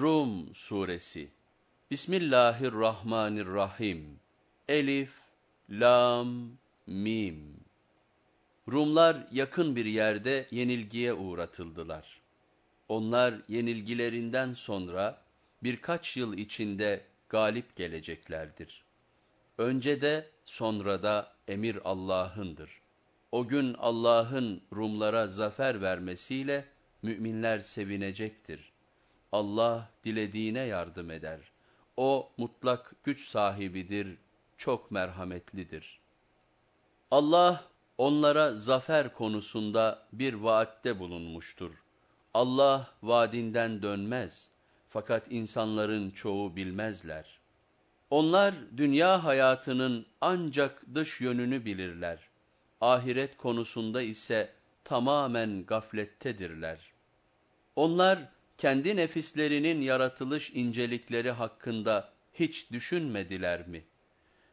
Rum Suresi Bismillahirrahmanirrahim Elif, Lam, Mim Rumlar yakın bir yerde yenilgiye uğratıldılar. Onlar yenilgilerinden sonra birkaç yıl içinde galip geleceklerdir. Önce de sonra da emir Allah'ındır. O gün Allah'ın Rumlara zafer vermesiyle müminler sevinecektir. Allah dilediğine yardım eder. O mutlak güç sahibidir, çok merhametlidir. Allah onlara zafer konusunda bir vaatte bulunmuştur. Allah vaadinden dönmez fakat insanların çoğu bilmezler. Onlar dünya hayatının ancak dış yönünü bilirler. Ahiret konusunda ise tamamen gaflettedirler. Onlar kendi nefislerinin yaratılış incelikleri hakkında hiç düşünmediler mi?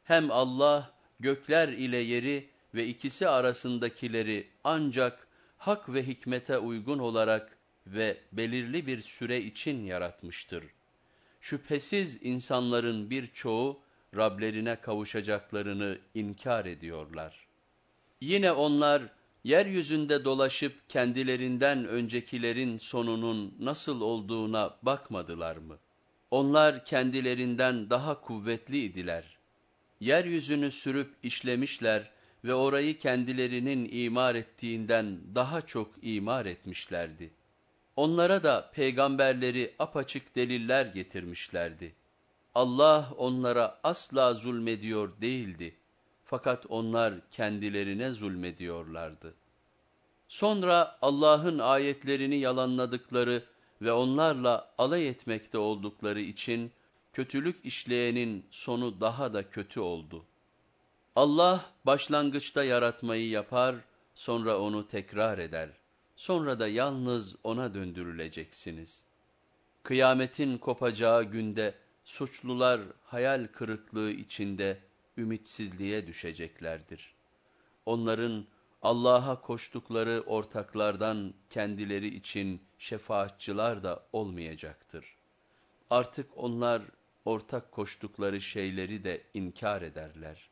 Hem Allah gökler ile yeri ve ikisi arasındakileri ancak hak ve hikmete uygun olarak ve belirli bir süre için yaratmıştır. Şüphesiz insanların birçoğu Rablerine kavuşacaklarını inkar ediyorlar. Yine onlar, yeryüzünde dolaşıp kendilerinden öncekilerin sonunun nasıl olduğuna bakmadılar mı? Onlar kendilerinden daha kuvvetli idiler. Yeryüzünü sürüp işlemişler ve orayı kendilerinin imar ettiğinden daha çok imar etmişlerdi. Onlara da peygamberleri apaçık deliller getirmişlerdi. Allah onlara asla zulmediyor değildi. Fakat onlar kendilerine zulmediyorlardı. Sonra Allah'ın ayetlerini yalanladıkları ve onlarla alay etmekte oldukları için kötülük işleyenin sonu daha da kötü oldu. Allah başlangıçta yaratmayı yapar, sonra onu tekrar eder. Sonra da yalnız ona döndürüleceksiniz. Kıyametin kopacağı günde suçlular hayal kırıklığı içinde, ümitsizliğe düşeceklerdir. Onların Allah'a koştukları ortaklardan kendileri için şefaatçılar da olmayacaktır. Artık onlar ortak koştukları şeyleri de inkar ederler.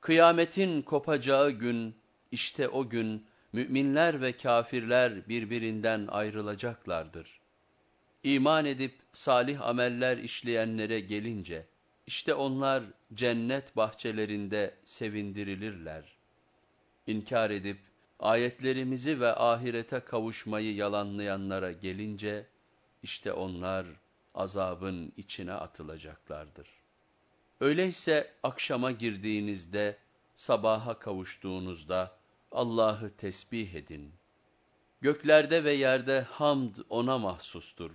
Kıyametin kopacağı gün, işte o gün müminler ve kafirler birbirinden ayrılacaklardır. İman edip salih ameller işleyenlere gelince, işte onlar cennet bahçelerinde sevindirilirler. İnkar edip ayetlerimizi ve ahirete kavuşmayı yalanlayanlara gelince, işte onlar azabın içine atılacaklardır. Öyleyse akşama girdiğinizde, sabaha kavuştuğunuzda Allah'ı tesbih edin. Göklerde ve yerde hamd ona mahsustur.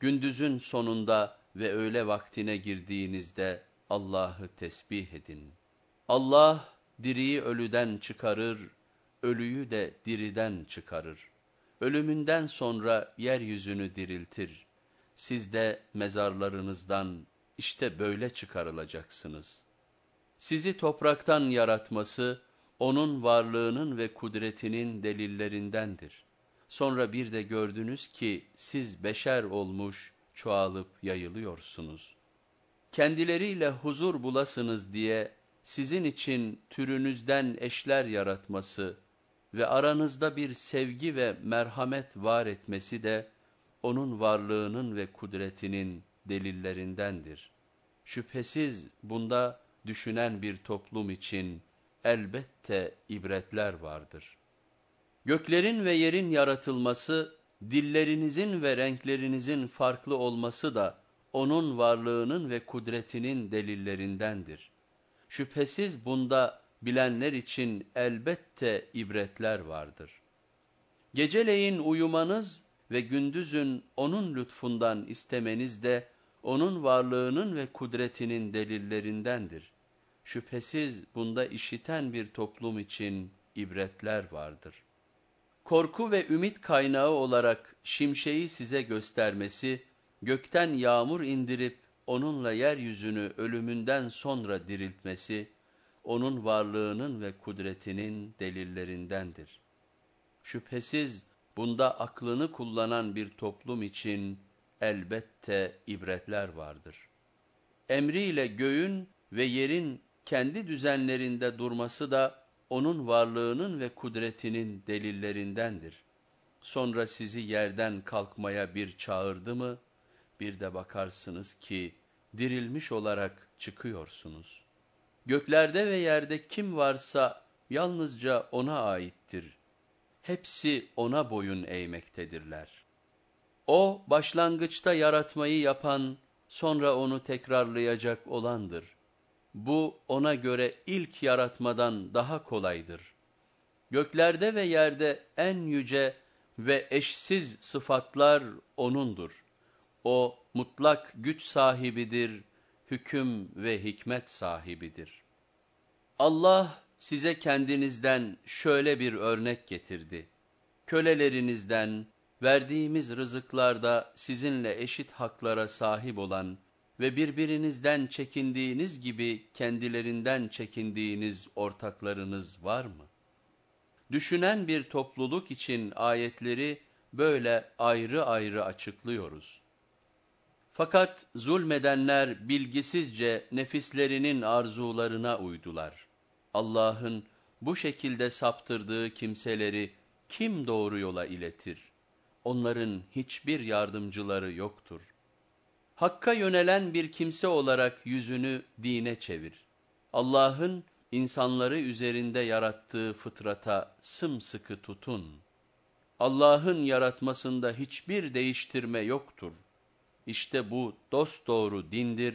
Gündüzün sonunda, ve öğle vaktine girdiğinizde Allah'ı tesbih edin. Allah diriyi ölüden çıkarır, ölüyü de diriden çıkarır. Ölümünden sonra yeryüzünü diriltir. Siz de mezarlarınızdan işte böyle çıkarılacaksınız. Sizi topraktan yaratması, onun varlığının ve kudretinin delillerindendir. Sonra bir de gördünüz ki siz beşer olmuş, çoğalıp yayılıyorsunuz. Kendileriyle huzur bulasınız diye sizin için türünüzden eşler yaratması ve aranızda bir sevgi ve merhamet var etmesi de onun varlığının ve kudretinin delillerindendir. Şüphesiz bunda düşünen bir toplum için elbette ibretler vardır. Göklerin ve yerin yaratılması dillerinizin ve renklerinizin farklı olması da onun varlığının ve kudretinin delillerindendir. Şüphesiz bunda bilenler için elbette ibretler vardır. Geceleyin uyumanız ve gündüzün onun lütfundan istemeniz de onun varlığının ve kudretinin delillerindendir. Şüphesiz bunda işiten bir toplum için ibretler vardır.'' Korku ve ümit kaynağı olarak şimşeği size göstermesi, gökten yağmur indirip onunla yeryüzünü ölümünden sonra diriltmesi, onun varlığının ve kudretinin delillerindendir. Şüphesiz bunda aklını kullanan bir toplum için elbette ibretler vardır. Emriyle göğün ve yerin kendi düzenlerinde durması da onun varlığının ve kudretinin delillerindendir. Sonra sizi yerden kalkmaya bir çağırdı mı, bir de bakarsınız ki dirilmiş olarak çıkıyorsunuz. Göklerde ve yerde kim varsa yalnızca ona aittir. Hepsi ona boyun eğmektedirler. O başlangıçta yaratmayı yapan, sonra onu tekrarlayacak olandır. Bu ona göre ilk yaratmadan daha kolaydır. Göklerde ve yerde en yüce ve eşsiz sıfatlar O'nundur. O mutlak güç sahibidir, hüküm ve hikmet sahibidir. Allah size kendinizden şöyle bir örnek getirdi. Kölelerinizden, verdiğimiz rızıklarda sizinle eşit haklara sahip olan ve birbirinizden çekindiğiniz gibi kendilerinden çekindiğiniz ortaklarınız var mı? Düşünen bir topluluk için ayetleri böyle ayrı ayrı açıklıyoruz. Fakat zulmedenler bilgisizce nefislerinin arzularına uydular. Allah'ın bu şekilde saptırdığı kimseleri kim doğru yola iletir? Onların hiçbir yardımcıları yoktur. Hakka yönelen bir kimse olarak yüzünü dine çevir. Allah'ın insanları üzerinde yarattığı fıtrata sımsıkı tutun. Allah'ın yaratmasında hiçbir değiştirme yoktur. İşte bu dosdoğru dindir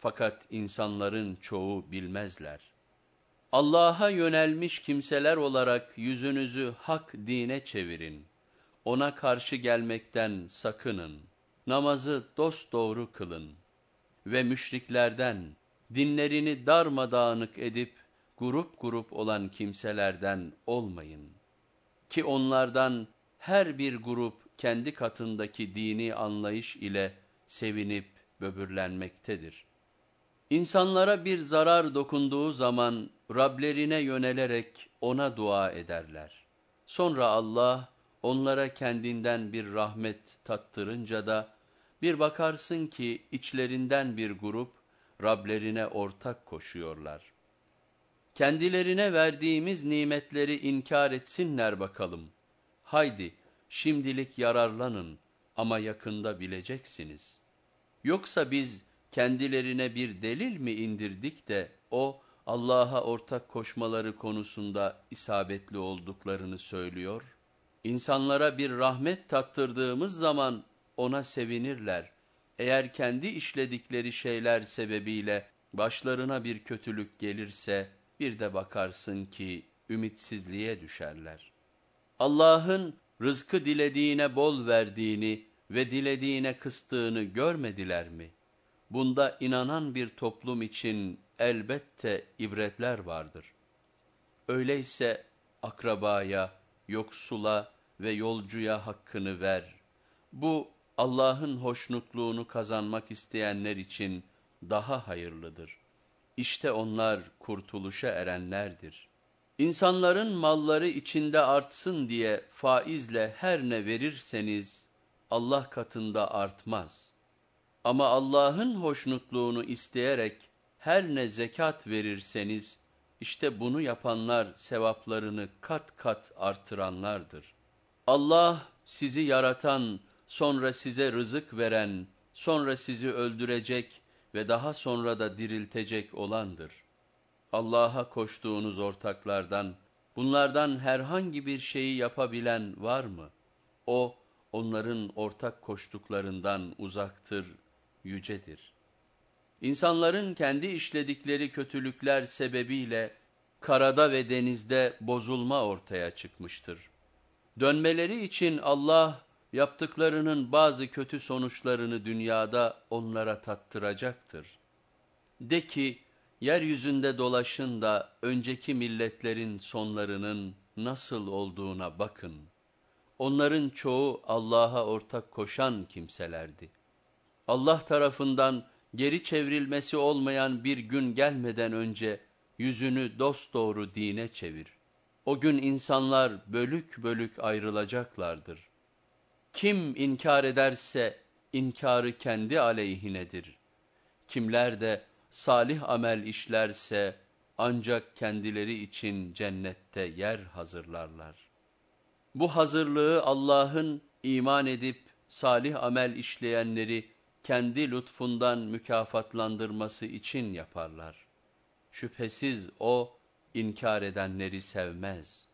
fakat insanların çoğu bilmezler. Allah'a yönelmiş kimseler olarak yüzünüzü hak dine çevirin. Ona karşı gelmekten sakının. Namazı dosdoğru kılın. Ve müşriklerden, dinlerini darmadağınık edip grup grup olan kimselerden olmayın. Ki onlardan her bir grup kendi katındaki dini anlayış ile sevinip böbürlenmektedir. İnsanlara bir zarar dokunduğu zaman Rablerine yönelerek ona dua ederler. Sonra Allah onlara kendinden bir rahmet tattırınca da bir bakarsın ki içlerinden bir grup Rablerine ortak koşuyorlar. Kendilerine verdiğimiz nimetleri inkar etsinler bakalım. Haydi şimdilik yararlanın ama yakında bileceksiniz. Yoksa biz kendilerine bir delil mi indirdik de o Allah'a ortak koşmaları konusunda isabetli olduklarını söylüyor? İnsanlara bir rahmet tattırdığımız zaman ona sevinirler. Eğer kendi işledikleri şeyler sebebiyle başlarına bir kötülük gelirse bir de bakarsın ki ümitsizliğe düşerler. Allah'ın rızkı dilediğine bol verdiğini ve dilediğine kıstığını görmediler mi? Bunda inanan bir toplum için elbette ibretler vardır. Öyleyse akrabaya, yoksula ve yolcuya hakkını ver. Bu Allah'ın hoşnutluğunu kazanmak isteyenler için daha hayırlıdır. İşte onlar kurtuluşa erenlerdir. İnsanların malları içinde artsın diye faizle her ne verirseniz Allah katında artmaz. Ama Allah'ın hoşnutluğunu isteyerek her ne zekat verirseniz işte bunu yapanlar sevaplarını kat kat artıranlardır. Allah sizi yaratan, sonra size rızık veren, sonra sizi öldürecek ve daha sonra da diriltecek olandır. Allah'a koştuğunuz ortaklardan, bunlardan herhangi bir şeyi yapabilen var mı? O, onların ortak koştuklarından uzaktır, yücedir. İnsanların kendi işledikleri kötülükler sebebiyle, karada ve denizde bozulma ortaya çıkmıştır. Dönmeleri için Allah, yaptıklarının bazı kötü sonuçlarını dünyada onlara tattıracaktır. De ki, yeryüzünde dolaşın da önceki milletlerin sonlarının nasıl olduğuna bakın. Onların çoğu Allah'a ortak koşan kimselerdi. Allah tarafından geri çevrilmesi olmayan bir gün gelmeden önce yüzünü dosdoğru dine çevir. O gün insanlar bölük bölük ayrılacaklardır. Kim inkar ederse inkarı kendi aleyhinedir. Kimler de salih amel işlerse ancak kendileri için cennette yer hazırlarlar. Bu hazırlığı Allah'ın iman edip salih amel işleyenleri kendi lütfundan mükafatlandırması için yaparlar. Şüphesiz O inkar edenleri sevmez.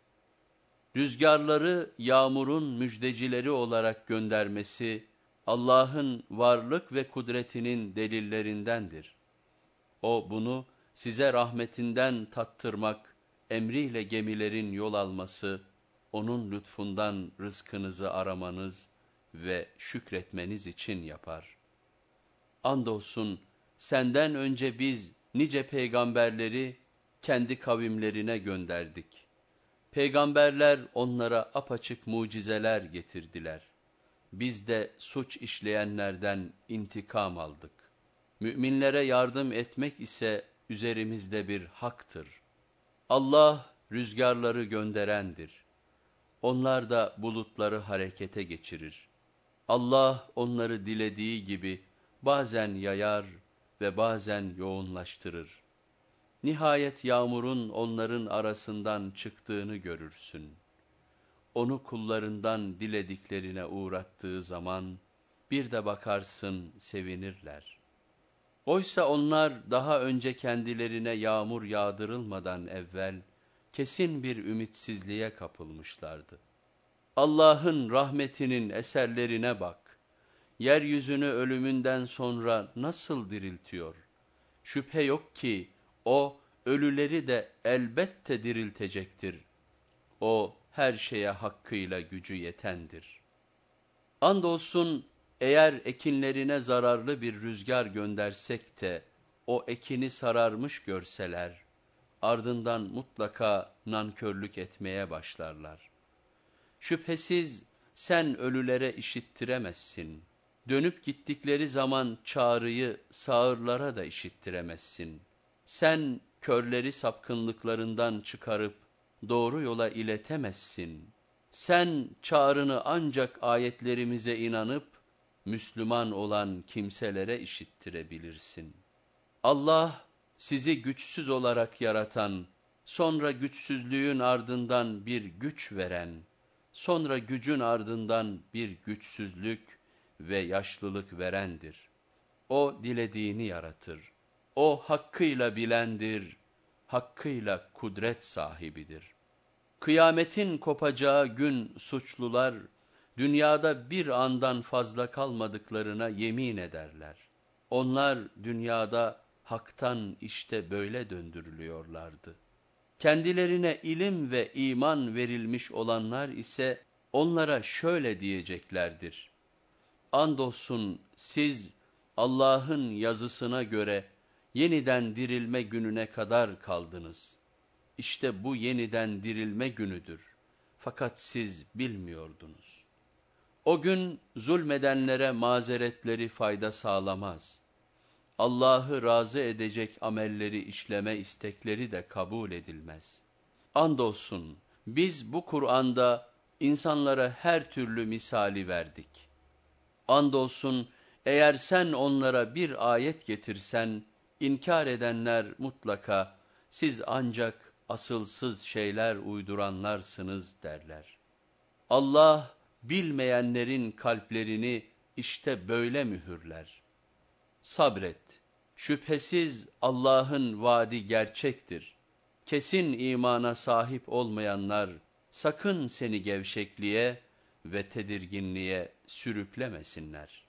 Rüzgarları yağmurun müjdecileri olarak göndermesi Allah'ın varlık ve kudretinin delillerindendir. O bunu size rahmetinden tattırmak, emriyle gemilerin yol alması, onun lütfundan rızkınızı aramanız ve şükretmeniz için yapar. Andolsun senden önce biz nice peygamberleri kendi kavimlerine gönderdik. Peygamberler onlara apaçık mucizeler getirdiler. Biz de suç işleyenlerden intikam aldık. Müminlere yardım etmek ise üzerimizde bir haktır. Allah rüzgarları gönderendir. Onlar da bulutları harekete geçirir. Allah onları dilediği gibi bazen yayar ve bazen yoğunlaştırır. Nihayet yağmurun onların arasından çıktığını görürsün. Onu kullarından dilediklerine uğrattığı zaman bir de bakarsın sevinirler. Oysa onlar daha önce kendilerine yağmur yağdırılmadan evvel kesin bir ümitsizliğe kapılmışlardı. Allah'ın rahmetinin eserlerine bak. Yeryüzünü ölümünden sonra nasıl diriltiyor? Şüphe yok ki o ölüleri de elbette diriltecektir. O her şeye hakkıyla gücü yetendir. Andolsun eğer ekinlerine zararlı bir rüzgar göndersek de o ekini sararmış görseler, ardından mutlaka nankörlük etmeye başlarlar. Şüphesiz sen ölülere işittiremezsin. Dönüp gittikleri zaman çağrıyı sağırlara da işittiremezsin. Sen körleri sapkınlıklarından çıkarıp doğru yola iletemezsin. Sen çağrını ancak ayetlerimize inanıp Müslüman olan kimselere işittirebilirsin. Allah sizi güçsüz olarak yaratan, sonra güçsüzlüğün ardından bir güç veren, sonra gücün ardından bir güçsüzlük ve yaşlılık verendir. O dilediğini yaratır. O hakkıyla bilendir, hakkıyla kudret sahibidir. Kıyametin kopacağı gün suçlular, dünyada bir andan fazla kalmadıklarına yemin ederler. Onlar dünyada haktan işte böyle döndürülüyorlardı. Kendilerine ilim ve iman verilmiş olanlar ise onlara şöyle diyeceklerdir. Andolsun siz Allah'ın yazısına göre yeniden dirilme gününe kadar kaldınız. İşte bu yeniden dirilme günüdür. Fakat siz bilmiyordunuz. O gün zulmedenlere mazeretleri fayda sağlamaz. Allah'ı razı edecek amelleri işleme istekleri de kabul edilmez. Andolsun biz bu Kur'an'da insanlara her türlü misali verdik. Andolsun eğer sen onlara bir ayet getirsen, inkar edenler mutlaka siz ancak asılsız şeyler uyduranlarsınız derler. Allah bilmeyenlerin kalplerini işte böyle mühürler. Sabret, şüphesiz Allah'ın vaadi gerçektir. Kesin imana sahip olmayanlar sakın seni gevşekliğe ve tedirginliğe sürüklemesinler.''